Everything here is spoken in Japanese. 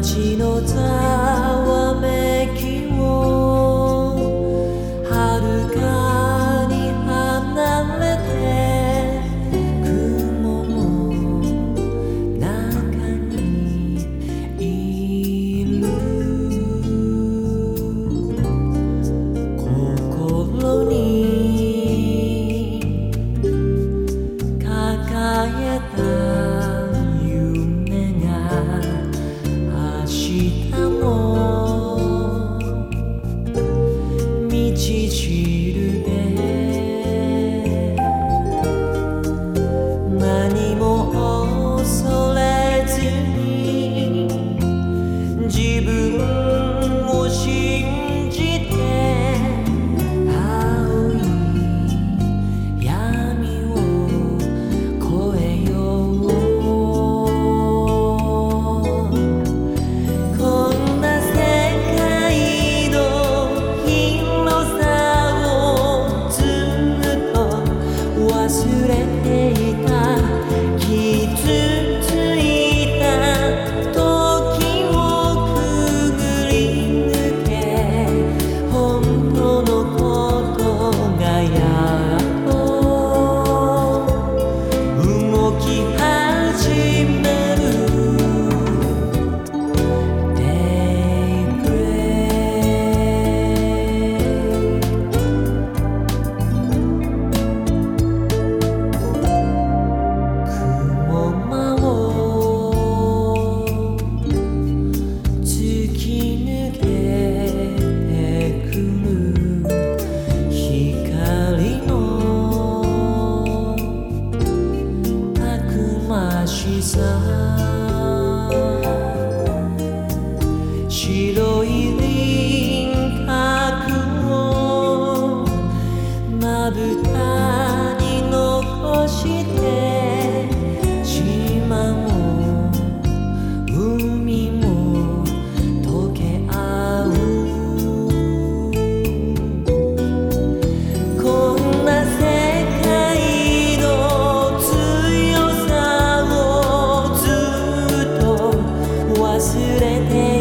起奴 you. 白い輪郭をまぶたに残して島も海も溶け合う。こんな世界の強さをずっと忘れて